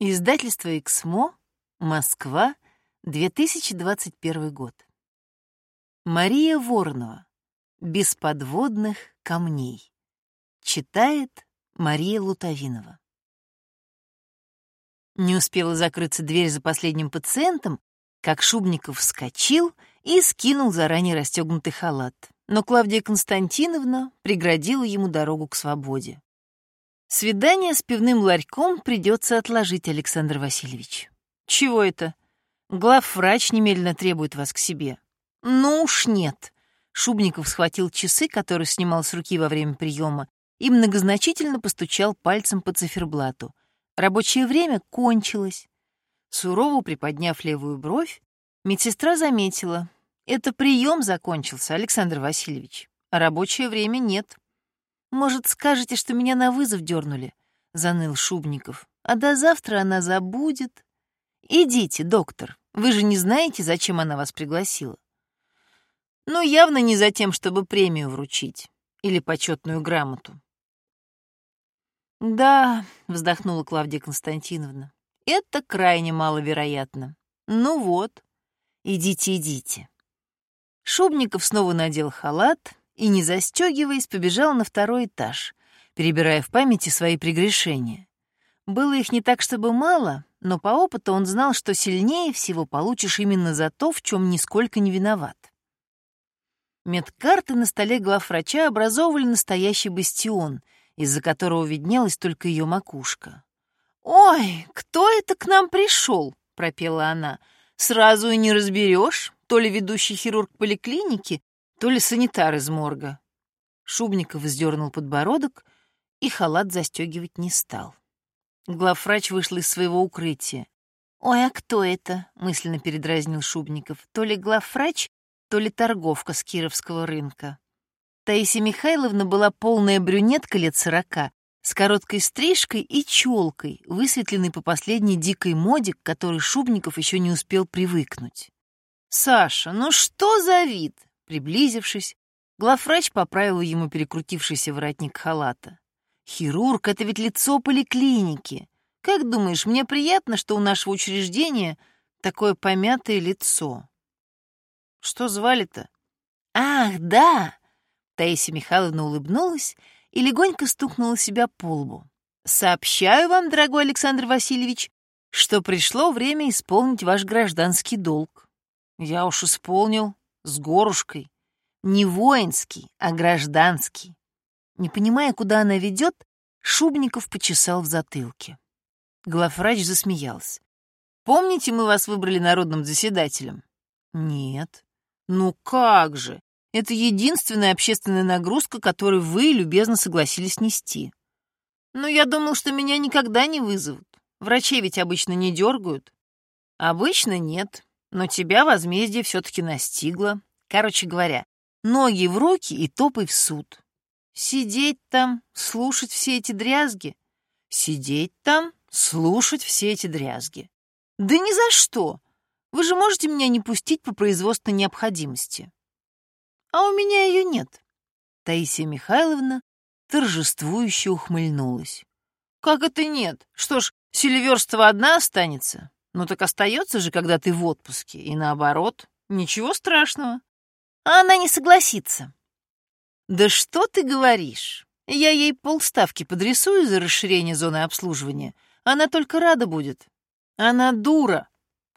Издательство «Эксмо», Москва, 2021 год. Мария Воронова. «Без подводных камней». Читает Мария Лутовинова. Не успела закрыться дверь за последним пациентом, как Шубников вскочил и скинул заранее расстегнутый халат. Но Клавдия Константиновна преградила ему дорогу к свободе. Свидание с пивным ларьком придется отложить, Александр Васильевич. Чего это? Главврач немедленно требует вас к себе. Ну уж нет. Шубников схватил часы, которые снимал с руки во время приема, и многозначительно постучал пальцем по циферблату. Рабочее время кончилось. Сурово приподняв левую бровь, медсестра заметила. Это прием закончился, Александр Васильевич, а рабочее время нет. «Может, скажете, что меня на вызов дернули?» — заныл Шубников. «А до завтра она забудет». «Идите, доктор. Вы же не знаете, зачем она вас пригласила?» «Ну, явно не за тем, чтобы премию вручить. Или почетную грамоту». «Да», — вздохнула Клавдия Константиновна, — «это крайне маловероятно. Ну вот, идите, идите». Шубников снова надел халат, и, не застегиваясь, побежал на второй этаж, перебирая в памяти свои прегрешения. Было их не так, чтобы мало, но по опыту он знал, что сильнее всего получишь именно за то, в чем нисколько не виноват. Медкарты на столе главврача образовывали настоящий бастион, из-за которого виднелась только ее макушка. «Ой, кто это к нам пришел?» — пропела она. «Сразу и не разберешь, то ли ведущий хирург поликлиники, то ли санитар из морга. Шубников вздернул подбородок и халат застегивать не стал. Главврач вышел из своего укрытия. «Ой, а кто это?» — мысленно передразнил Шубников. «То ли главврач, то ли торговка с Кировского рынка». Таисия Михайловна была полная брюнетка лет сорока, с короткой стрижкой и челкой, высветленной по последней дикой моде, к которой Шубников еще не успел привыкнуть. «Саша, ну что за вид? Приблизившись, главврач поправил ему перекрутившийся воротник халата. «Хирург — это ведь лицо поликлиники. Как думаешь, мне приятно, что у нашего учреждения такое помятое лицо?» «Что звали-то?» «Ах, да!» Таисия Михайловна улыбнулась и легонько стукнула себя по лбу. «Сообщаю вам, дорогой Александр Васильевич, что пришло время исполнить ваш гражданский долг». «Я уж исполнил», с горушкой. Не воинский, а гражданский. Не понимая, куда она ведет, Шубников почесал в затылке. Главврач засмеялся. «Помните, мы вас выбрали народным заседателем?» «Нет». «Ну как же! Это единственная общественная нагрузка, которую вы любезно согласились нести». «Ну, я думал, что меня никогда не вызовут. Врачей ведь обычно не дергают». «Обычно нет. Но тебя возмездие все-таки настигло. Короче говоря, ноги в руки и топай в суд. Сидеть там, слушать все эти дрязги? Сидеть там, слушать все эти дрязги. Да ни за что. Вы же можете меня не пустить по производству необходимости. А у меня ее нет. Таисия Михайловна торжествующе ухмыльнулась. Как это нет? Что ж, Селиверстова одна останется? Ну так остается же, когда ты в отпуске, и наоборот. Ничего страшного. А она не согласится. Да что ты говоришь? Я ей полставки подрисую за расширение зоны обслуживания. Она только рада будет. Она дура.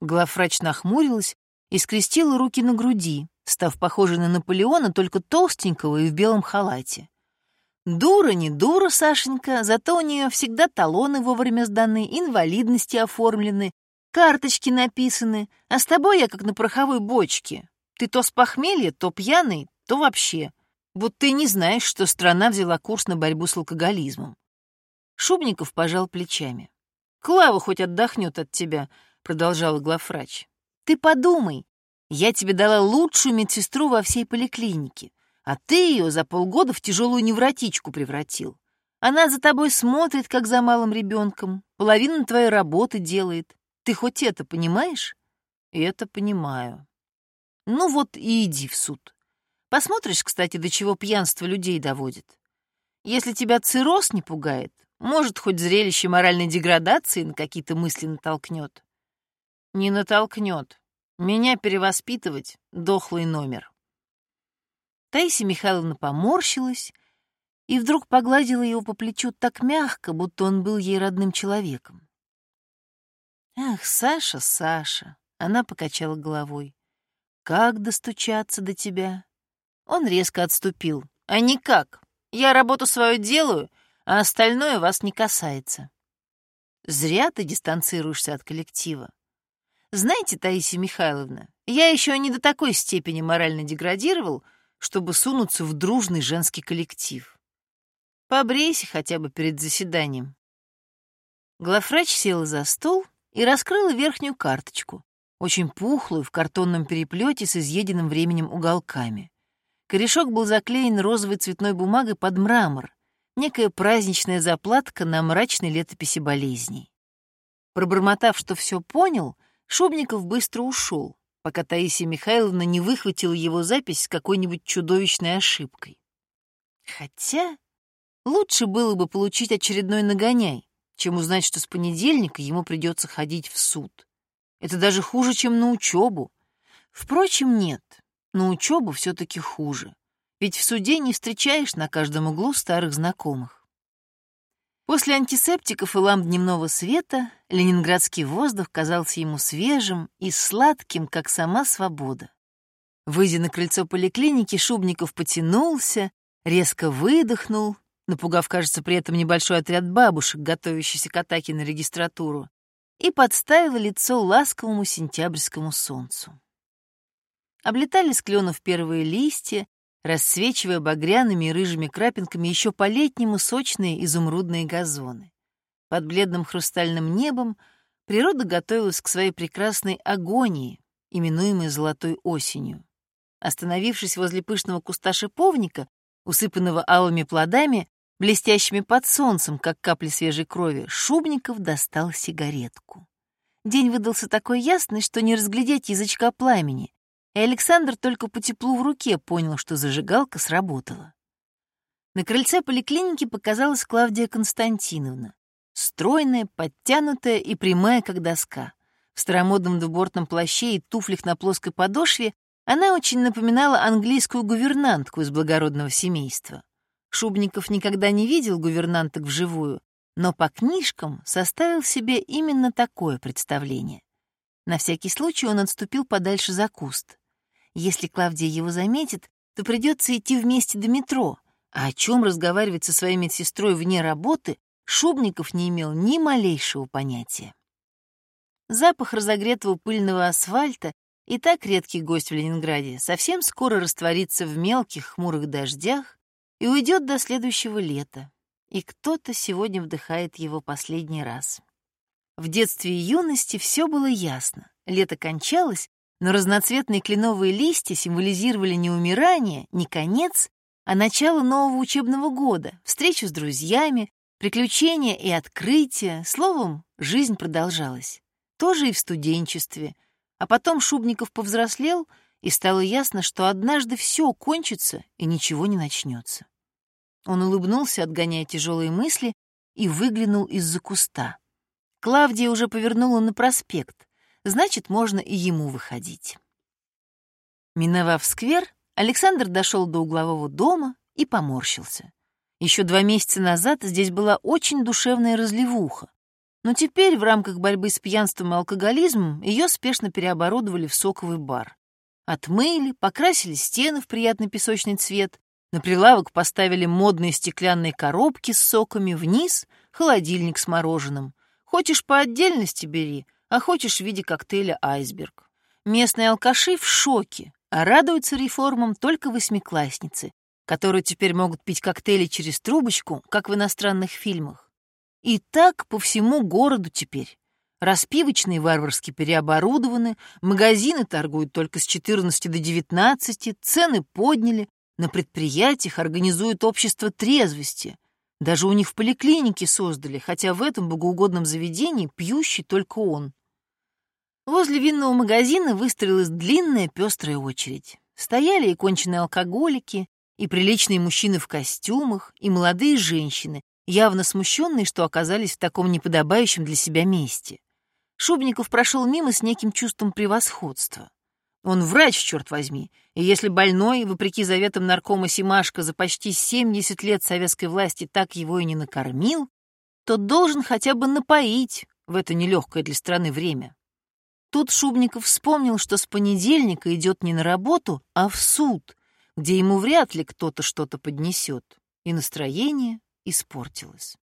Главврач нахмурилась и скрестила руки на груди, став похожей на Наполеона, только толстенького и в белом халате. Дура не дура, Сашенька, зато у нее всегда талоны вовремя сданы, инвалидности оформлены, Карточки написаны, а с тобой я как на пороховой бочке. Ты то с похмелья, то пьяный, то вообще. Вот ты не знаешь, что страна взяла курс на борьбу с алкоголизмом. Шубников пожал плечами. «Клава хоть отдохнет от тебя», — продолжала главврач. «Ты подумай, я тебе дала лучшую медсестру во всей поликлинике, а ты ее за полгода в тяжелую невротичку превратил. Она за тобой смотрит, как за малым ребенком, половину твоей работы делает. Ты хоть это понимаешь? Это понимаю. Ну вот и иди в суд. Посмотришь, кстати, до чего пьянство людей доводит. Если тебя цирроз не пугает, Может, хоть зрелище моральной деградации на какие-то мысли натолкнет. Не натолкнет. Меня перевоспитывать — дохлый номер. Таисия Михайловна поморщилась и вдруг погладила его по плечу так мягко, будто он был ей родным человеком. «Ах, Саша, Саша!» — она покачала головой. «Как достучаться до тебя?» Он резко отступил. «А никак. Я работу свою делаю, а остальное вас не касается». «Зря ты дистанцируешься от коллектива. Знаете, Таисия Михайловна, я еще не до такой степени морально деградировал, чтобы сунуться в дружный женский коллектив. Побрейся хотя бы перед заседанием. Главврач села за стол и раскрыла верхнюю карточку, очень пухлую, в картонном переплете с изъеденным временем уголками. Корешок был заклеен розовой цветной бумагой под мрамор, некая праздничная заплатка на мрачной летописи болезней. Пробормотав, что все понял, Шубников быстро ушел, пока Таисия Михайловна не выхватила его запись с какой-нибудь чудовищной ошибкой. Хотя Лучше было бы получить очередной нагоняй, чем узнать, что с понедельника ему придется ходить в суд. Это даже хуже, чем на учебу. Впрочем, нет, на учебу все-таки хуже. Ведь в суде не встречаешь на каждом углу старых знакомых. После антисептиков и ламп дневного света ленинградский воздух казался ему свежим и сладким, как сама свобода. Выйдя на крыльцо поликлиники, Шубников потянулся, резко выдохнул напугав, кажется, при этом небольшой отряд бабушек, готовящийся к атаке на регистратуру, и подставила лицо ласковому сентябрьскому солнцу. Облетали с кленов первые листья, рассвечивая багряными и рыжими крапинками еще по-летнему сочные изумрудные газоны. Под бледным хрустальным небом природа готовилась к своей прекрасной агонии, именуемой золотой осенью. Остановившись возле пышного куста шиповника, усыпанного алыми плодами, Блестящими под солнцем, как капли свежей крови, Шубников достал сигаретку. День выдался такой ясный, что не разглядеть язычка пламени, и Александр только по теплу в руке понял, что зажигалка сработала. На крыльце поликлиники показалась Клавдия Константиновна, стройная, подтянутая и прямая, как доска. В старомодном двубортном плаще и туфлях на плоской подошве она очень напоминала английскую гувернантку из благородного семейства. Шубников никогда не видел гувернанток вживую, но по книжкам составил себе именно такое представление. На всякий случай он отступил подальше за куст. Если Клавдия его заметит, то придется идти вместе до метро, а о чем разговаривать со своей медсестрой вне работы Шубников не имел ни малейшего понятия. Запах разогретого пыльного асфальта и так редкий гость в Ленинграде совсем скоро растворится в мелких хмурых дождях, и уйдет до следующего лета, и кто-то сегодня вдыхает его последний раз. В детстве и юности все было ясно. Лето кончалось, но разноцветные кленовые листья символизировали не умирание, не конец, а начало нового учебного года, встречу с друзьями, приключения и открытия. Словом, жизнь продолжалась. Тоже и в студенчестве. А потом Шубников повзрослел, и стало ясно, что однажды все кончится и ничего не начнется. Он улыбнулся, отгоняя тяжелые мысли, и выглянул из-за куста. Клавдия уже повернула на проспект, значит, можно и ему выходить. Миновав сквер, Александр дошел до углового дома и поморщился. Еще два месяца назад здесь была очень душевная разливуха, но теперь в рамках борьбы с пьянством и алкоголизмом ее спешно переоборудовали в соковый бар. Отмыли, покрасили стены в приятный песочный цвет, на прилавок поставили модные стеклянные коробки с соками, вниз — холодильник с мороженым. Хочешь по отдельности бери, а хочешь в виде коктейля «Айсберг». Местные алкаши в шоке, а радуются реформам только восьмиклассницы, которые теперь могут пить коктейли через трубочку, как в иностранных фильмах. И так по всему городу теперь. Распивочные варварски переоборудованы, магазины торгуют только с 14 до 19, цены подняли, на предприятиях организуют общество трезвости. Даже у них в поликлинике создали, хотя в этом богоугодном заведении пьющий только он. Возле винного магазина выстроилась длинная пестрая очередь. Стояли и конченые алкоголики, и приличные мужчины в костюмах, и молодые женщины, явно смущенные, что оказались в таком неподобающем для себя месте. Шубников прошел мимо с неким чувством превосходства. Он врач, черт возьми, и если больной, вопреки заветам наркома Симашко, за почти 70 лет советской власти так его и не накормил, то должен хотя бы напоить в это нелегкое для страны время. Тут Шубников вспомнил, что с понедельника идет не на работу, а в суд, где ему вряд ли кто-то что-то поднесет, и настроение испортилось.